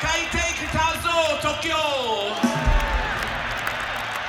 海底北北東京